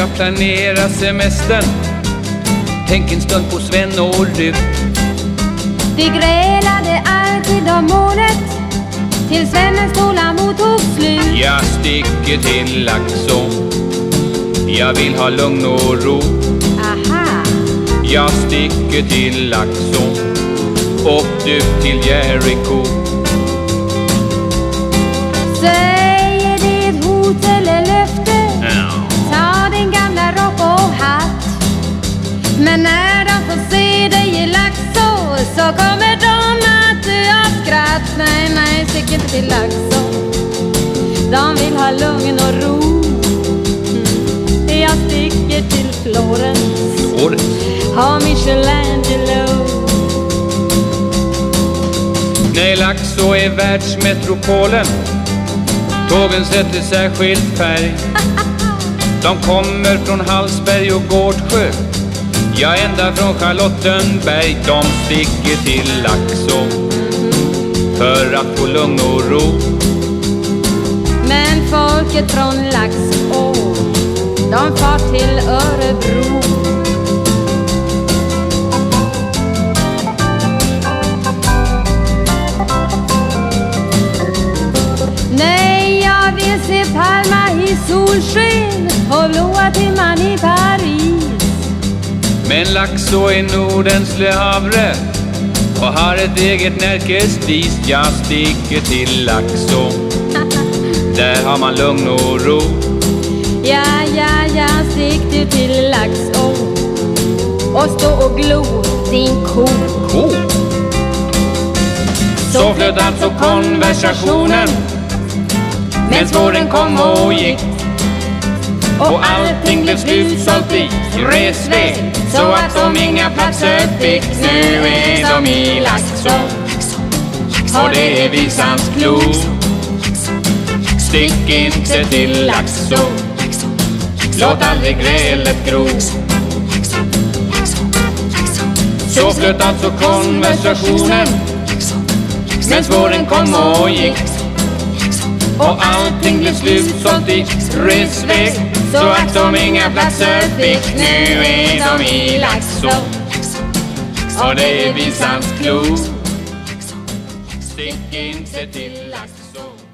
ska planera semestern Tänk en stund på Sven och Rut Vi grälade alltid om målet Tills vännens tålamod tog slut. Jag sticker till Laxå Jag vill ha lugn och ro. Aha, Jag sticker till Laxå Och du till Jericho. Säger Men när de får se dig i Laxå Så kommer de att dö av skratt. Nej, nej, stick inte till Laxå De vill ha lugn och ro. Mm. Jag sticker till Florens. Året. Ha Michelangelo. Nej, Laxå är världsmetropolen. Tågen sätter särskild färg. De kommer från Hallsberg och Gårdsjö Ja, ända från Charlottenberg De sticker till Laxå För att få lugn och ro. Men folket från Laxå De far till Örebro. Laxå är Nordens Le Havre. Och har ett eget närkestis Jag sticker till Laxå. Där har man lugn och ro. Ja, ja, ja, stick du till Laxå. Och stå och glo din ko. Ko? Så flöt alltså konversationen. Men våren kom och gick och allting blev slutsålt i resväg Så att de inga platser fick Nu är de i Laxå. Och det är visans klo Stick inte till Laxå. Låt aldrig grälet gro. Så flöt alltså konversationen. Men våren kom och gick. Och allting blev slutsålt i resväg så att de inga platser fick. Nu är de i Laxå. Och det är visans klo Stick inte till Laxå.